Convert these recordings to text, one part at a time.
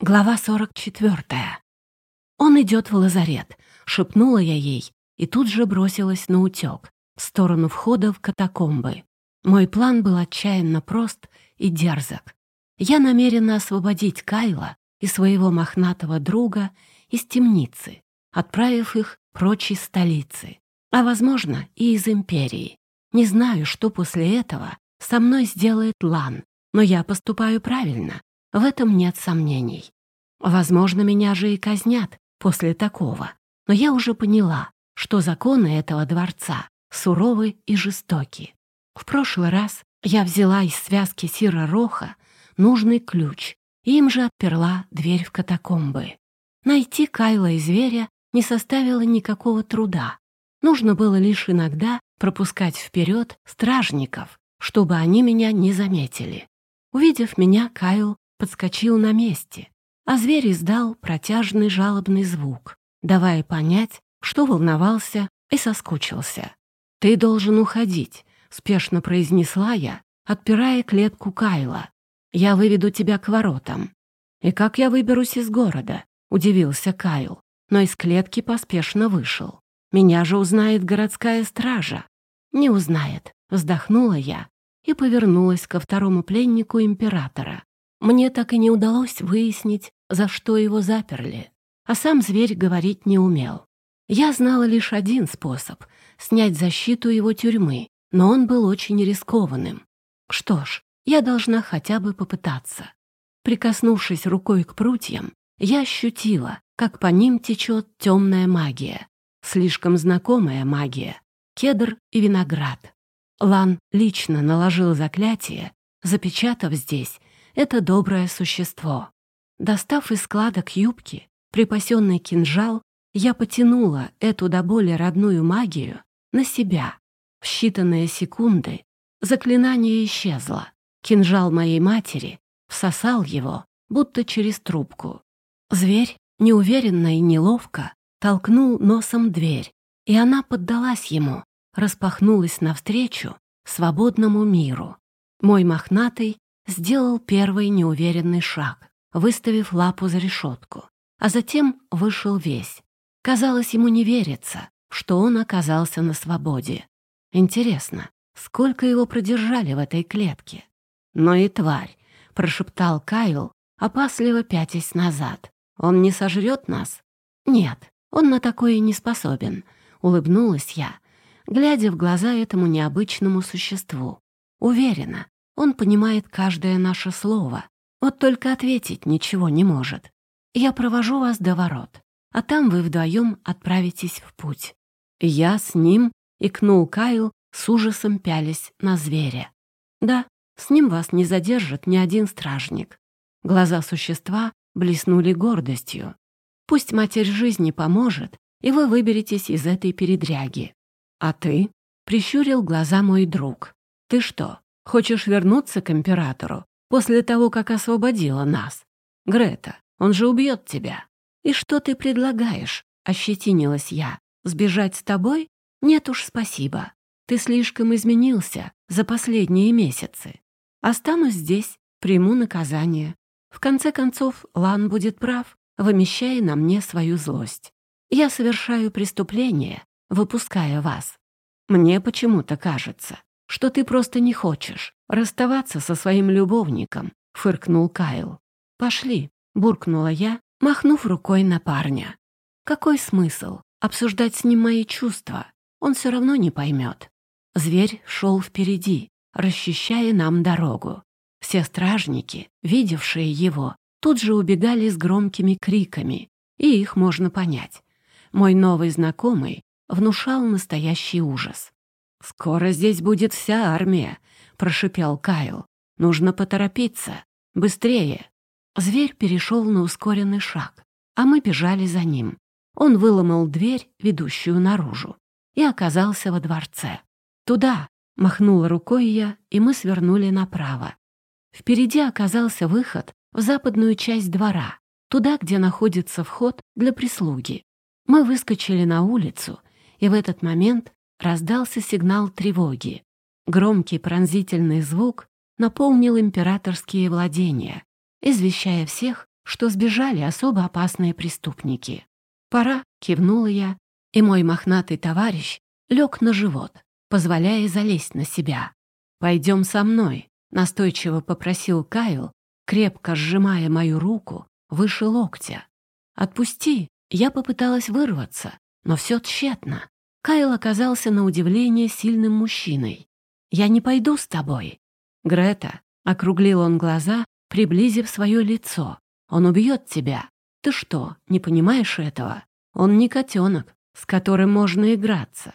Глава 44. «Он идет в лазарет», — шепнула я ей, и тут же бросилась на утек, в сторону входа в катакомбы. Мой план был отчаянно прост и дерзок. Я намерена освободить Кайла и своего мохнатого друга из темницы, отправив их прочь из столицы, а, возможно, и из империи. Не знаю, что после этого со мной сделает Лан, но я поступаю правильно, в этом нет сомнений. Возможно, меня же и казнят после такого, но я уже поняла, что законы этого дворца суровы и жестоки. В прошлый раз я взяла из связки Сира Роха нужный ключ и им же отперла дверь в катакомбы. Найти Кайла и зверя не составило никакого труда. Нужно было лишь иногда пропускать вперед стражников, чтобы они меня не заметили. Увидев меня, Кайл подскочил на месте, а зверь издал протяжный жалобный звук, давая понять, что волновался и соскучился. «Ты должен уходить», — спешно произнесла я, отпирая клетку Кайла. «Я выведу тебя к воротам». «И как я выберусь из города?» — удивился Кайл, но из клетки поспешно вышел. «Меня же узнает городская стража». «Не узнает», — вздохнула я и повернулась ко второму пленнику императора. Мне так и не удалось выяснить, за что его заперли, а сам зверь говорить не умел. Я знала лишь один способ — снять защиту его тюрьмы, но он был очень рискованным. Что ж, я должна хотя бы попытаться. Прикоснувшись рукой к прутьям, я ощутила, как по ним течет темная магия. Слишком знакомая магия. Кедр и виноград. Лан лично наложил заклятие, запечатав здесь это доброе существо. Достав из складок юбки припасенный кинжал, я потянула эту до боли родную магию на себя. В считанные секунды заклинание исчезло. Кинжал моей матери всосал его, будто через трубку. Зверь, неуверенно и неловко, толкнул носом дверь, и она поддалась ему, распахнулась навстречу свободному миру. Мой мохнатый сделал первый неуверенный шаг, выставив лапу за решетку, а затем вышел весь. Казалось, ему не верится, что он оказался на свободе. Интересно, сколько его продержали в этой клетке? Но и тварь, прошептал Кайл, опасливо пятясь назад. Он не сожрет нас? Нет, он на такое не способен, улыбнулась я, глядя в глаза этому необычному существу. Уверена, он понимает каждое наше слово, вот только ответить ничего не может. Я провожу вас до ворот, а там вы вдвоем отправитесь в путь. Я с ним, икнул Кайл, с ужасом пялись на зверя. Да, с ним вас не задержит ни один стражник. Глаза существа блеснули гордостью. Пусть Матерь Жизни поможет, и вы выберетесь из этой передряги. А ты? Прищурил глаза мой друг. Ты что, Хочешь вернуться к императору после того, как освободила нас? Грета, он же убьет тебя. И что ты предлагаешь? Ощетинилась я. Сбежать с тобой? Нет уж, спасибо. Ты слишком изменился за последние месяцы. Останусь здесь, приму наказание. В конце концов, Лан будет прав, вымещая на мне свою злость. Я совершаю преступление, выпуская вас. Мне почему-то кажется, что ты просто не хочешь расставаться со своим любовником», — фыркнул Кайл. «Пошли», — буркнула я, махнув рукой на парня. «Какой смысл обсуждать с ним мои чувства? Он все равно не поймет». Зверь шел впереди, расчищая нам дорогу. Все стражники, видевшие его, тут же убегали с громкими криками, и их можно понять. Мой новый знакомый внушал настоящий ужас. «Скоро здесь будет вся армия», — прошипел Кайл. «Нужно поторопиться. Быстрее». Зверь перешел на ускоренный шаг, а мы бежали за ним. Он выломал дверь, ведущую наружу, и оказался во дворце. «Туда!» — махнула рукой я, и мы свернули направо. Впереди оказался выход в западную часть двора, туда, где находится вход для прислуги. Мы выскочили на улицу, и в этот момент раздался сигнал тревоги. Громкий пронзительный звук наполнил императорские владения, извещая всех, что сбежали особо опасные преступники. «Пора», — кивнула я, и мой мохнатый товарищ лег на живот, позволяя залезть на себя. «Пойдем со мной», — настойчиво попросил Кайл, крепко сжимая мою руку выше локтя. «Отпусти!» Я попыталась вырваться, но все тщетно. Кайл оказался на удивление сильным мужчиной. «Я не пойду с тобой». «Грета», — округлил он глаза, приблизив свое лицо. «Он убьет тебя. Ты что, не понимаешь этого? Он не котенок, с которым можно играться.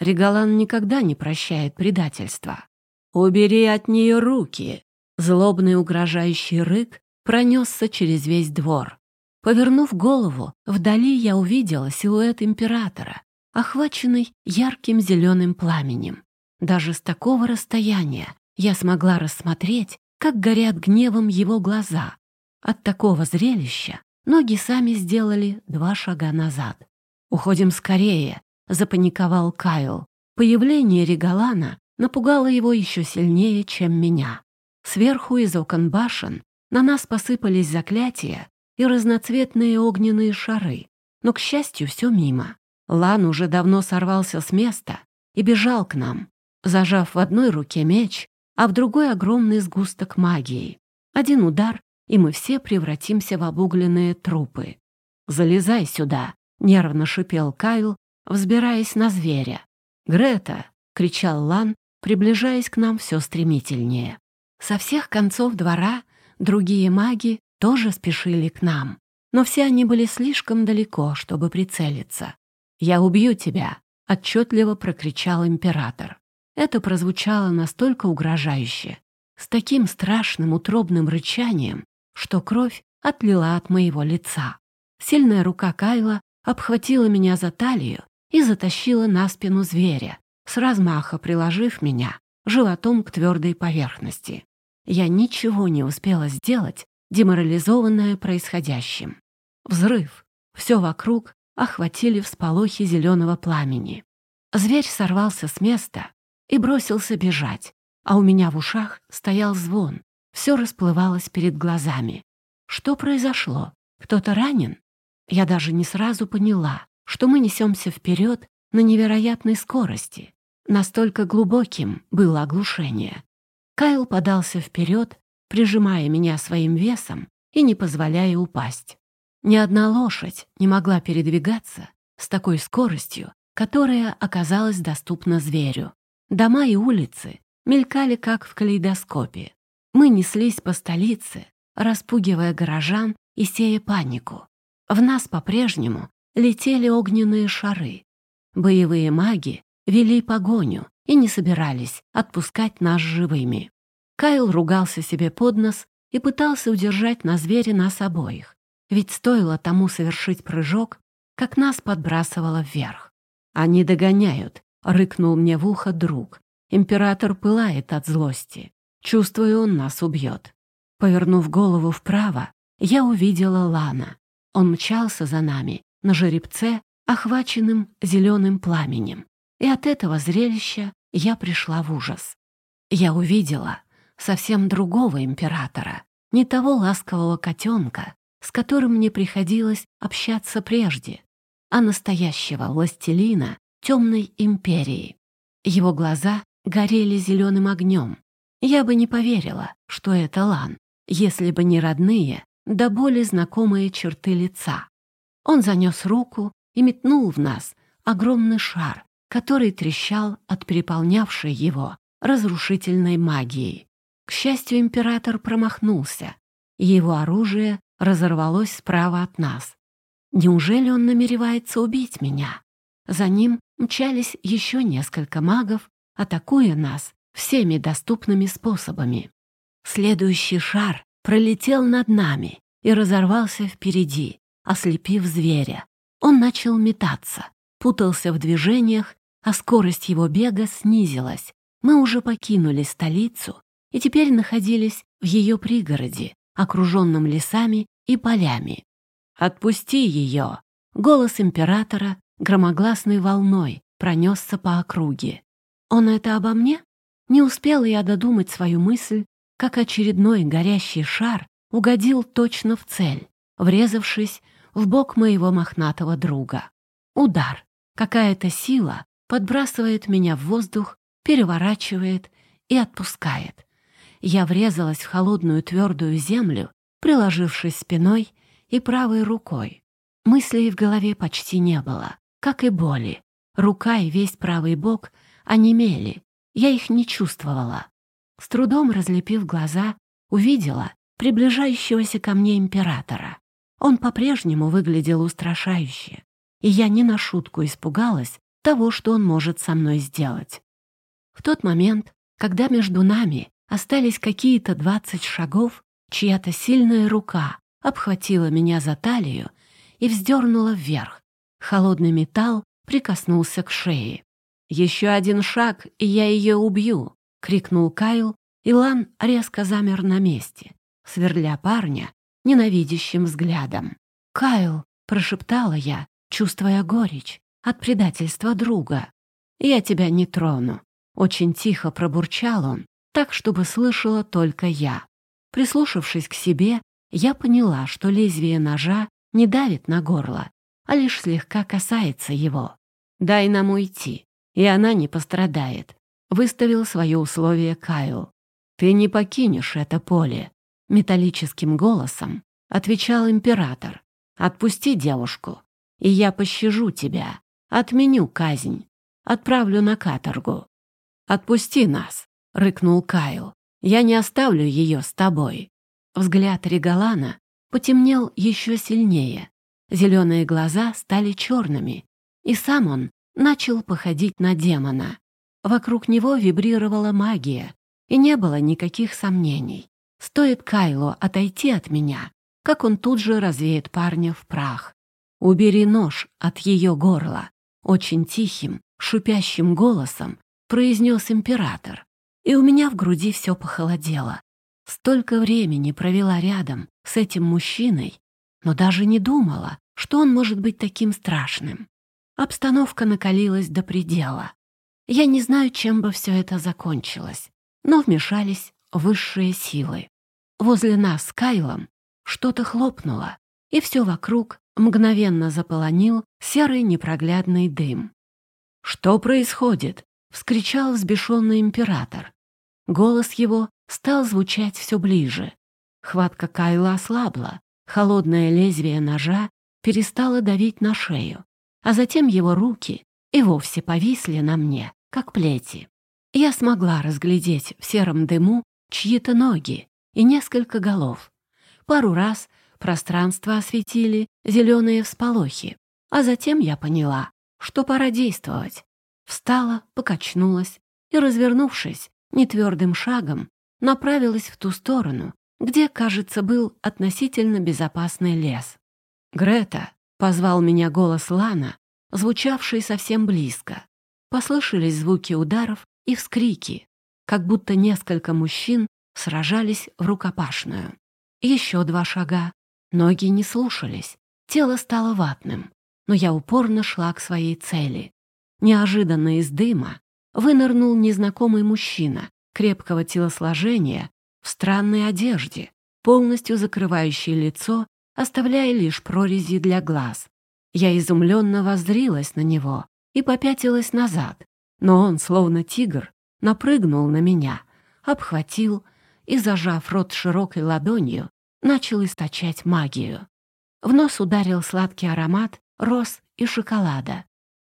Регалан никогда не прощает предательства. «Убери от нее руки!» Злобный угрожающий рык пронесся через весь двор. Повернув голову, вдали я увидела силуэт императора, охваченный ярким зеленым пламенем. Даже с такого расстояния я смогла рассмотреть, как горят гневом его глаза. От такого зрелища ноги сами сделали два шага назад. «Уходим скорее», — запаниковал Кайл. Появление Регалана напугало его еще сильнее, чем меня. Сверху из окон башен на нас посыпались заклятия и разноцветные огненные шары. Но, к счастью, все мимо. Лан уже давно сорвался с места и бежал к нам, зажав в одной руке меч, а в другой огромный сгусток магии. Один удар, и мы все превратимся в обугленные трупы. «Залезай сюда!» — нервно шипел Кайл, взбираясь на зверя. «Грета!» — кричал Лан, приближаясь к нам все стремительнее. Со всех концов двора другие маги тоже спешили к нам, но все они были слишком далеко, чтобы прицелиться. «Я убью тебя!» — отчетливо прокричал император. Это прозвучало настолько угрожающе, с таким страшным утробным рычанием, что кровь отлила от моего лица. Сильная рука Кайла обхватила меня за талию и затащила на спину зверя, с размаха приложив меня животом к твердой поверхности. Я ничего не успела сделать, деморализованная происходящим. Взрыв. Все вокруг охватили всполохи зеленого пламени. Зверь сорвался с места и бросился бежать, а у меня в ушах стоял звон, все расплывалось перед глазами. Что произошло? Кто-то ранен? Я даже не сразу поняла, что мы несемся вперед на невероятной скорости. Настолько глубоким было оглушение. Кайл подался вперед, прижимая меня своим весом и не позволяя упасть. Ни одна лошадь не могла передвигаться с такой скоростью, которая оказалась доступна зверю. Дома и улицы мелькали как в калейдоскопе. Мы неслись по столице, распугивая горожан и сея панику. В нас по-прежнему летели огненные шары. Боевые маги вели погоню и не собирались отпускать нас живыми. Кайл ругался себе под нос и пытался удержать на звере нас обоих, ведь стоило тому совершить прыжок, как нас подбрасывало вверх. «Они догоняют», — рыкнул мне в ухо друг. «Император пылает от злости. Чувствую, он нас убьет». Повернув голову вправо, я увидела Лана. Он мчался за нами на жеребце, охваченным зеленым пламенем. И от этого зрелища я пришла в ужас. Я увидела совсем другого императора, не того ласкового котенка, с которым мне приходилось общаться прежде, а настоящего властелина темной империи. Его глаза горели зеленым огнем. Я бы не поверила, что это Лан, если бы не родные, да более знакомые черты лица. Он занес руку и метнул в нас огромный шар, который трещал от переполнявшей его разрушительной магией. К счастью, император промахнулся, и его оружие разорвалось справа от нас. Неужели он намеревается убить меня? За ним мчались еще несколько магов, атакуя нас всеми доступными способами. Следующий шар пролетел над нами и разорвался впереди, ослепив зверя. Он начал метаться, путался в движениях, а скорость его бега снизилась. Мы уже покинули столицу и теперь находились в ее пригороде, окруженном лесами и полями. «Отпусти ее!» Голос императора громогласной волной пронесся по округе. «Он это обо мне?» Не успела я додумать свою мысль, как очередной горящий шар угодил точно в цель, врезавшись в бок моего мохнатого друга. Удар. Какая-то сила подбрасывает меня в воздух, переворачивает и отпускает. Я врезалась в холодную твердую землю, приложившись спиной и правой рукой. Мыслей в голове почти не было, как и боли. Рука и весь правый бок онемели, я их не чувствовала. С трудом разлепив глаза, увидела приближающегося ко мне императора. Он по-прежнему выглядел устрашающе, и я не на шутку испугалась того, что он может со мной сделать. В тот момент, когда между нами остались какие-то двадцать шагов, чья-то сильная рука обхватила меня за талию и вздернула вверх. Холодный металл прикоснулся к шее. «Еще один шаг, и я ее убью!» — крикнул Кайл, и Лан резко замер на месте, сверля парня ненавидящим взглядом. «Кайл!» — прошептала я, чувствуя горечь от предательства друга. «Я тебя не трону!» — очень тихо пробурчал он, так, чтобы слышала только я. Прислушавшись к себе, я поняла, что лезвие ножа не давит на горло, а лишь слегка касается его. «Дай нам уйти, и она не пострадает», — выставил свое условие Кайл. «Ты не покинешь это поле», — металлическим голосом отвечал император. «Отпусти девушку, и я пощажу тебя, отменю казнь, отправлю на каторгу». «Отпусти нас», — рыкнул Кайл. «Я не оставлю ее с тобой». Взгляд Регалана потемнел еще сильнее. Зеленые глаза стали черными, и сам он начал походить на демона. Вокруг него вибрировала магия, и не было никаких сомнений. Стоит Кайло отойти от меня, как он тут же развеет парня в прах. «Убери нож от ее горла», — очень тихим, шипящим голосом произнес император. И у меня в груди все похолодело. Столько времени провела рядом с этим мужчиной, но даже не думала, что он может быть таким страшным. Обстановка накалилась до предела. Я не знаю, чем бы все это закончилось, но вмешались высшие силы. Возле нас с Кайлом что-то хлопнуло, и все вокруг мгновенно заполонил серый непроглядный дым. «Что происходит?» — вскричал взбешенный император. Голос его стал звучать все ближе. Хватка Кайла ослабла, холодное лезвие ножа перестало давить на шею, а затем его руки и вовсе повисли на мне, как плети. Я смогла разглядеть в сером дыму чьи-то ноги и несколько голов. Пару раз пространство осветили зеленые всполохи, а затем я поняла, что пора действовать. Встала, покачнулась и, развернувшись, нетвердым шагом направилась в ту сторону, где, кажется, был относительно безопасный лес. «Грета!» — позвал меня голос Лана, звучавший совсем близко. Послышались звуки ударов и вскрики, как будто несколько мужчин сражались в рукопашную. Еще два шага. Ноги не слушались, тело стало ватным, но я упорно шла к своей цели. Неожиданно из дыма вынырнул незнакомый мужчина крепкого телосложения в странной одежде, полностью закрывающей лицо, оставляя лишь прорези для глаз. Я изумленно воззрилась на него и попятилась назад, но он, словно тигр, напрыгнул на меня, обхватил и, зажав рот широкой ладонью, начал источать магию. В нос ударил сладкий аромат роз и шоколада.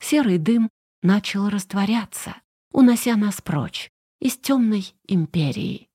Серый дым начал растворяться, унося нас прочь из темной империи.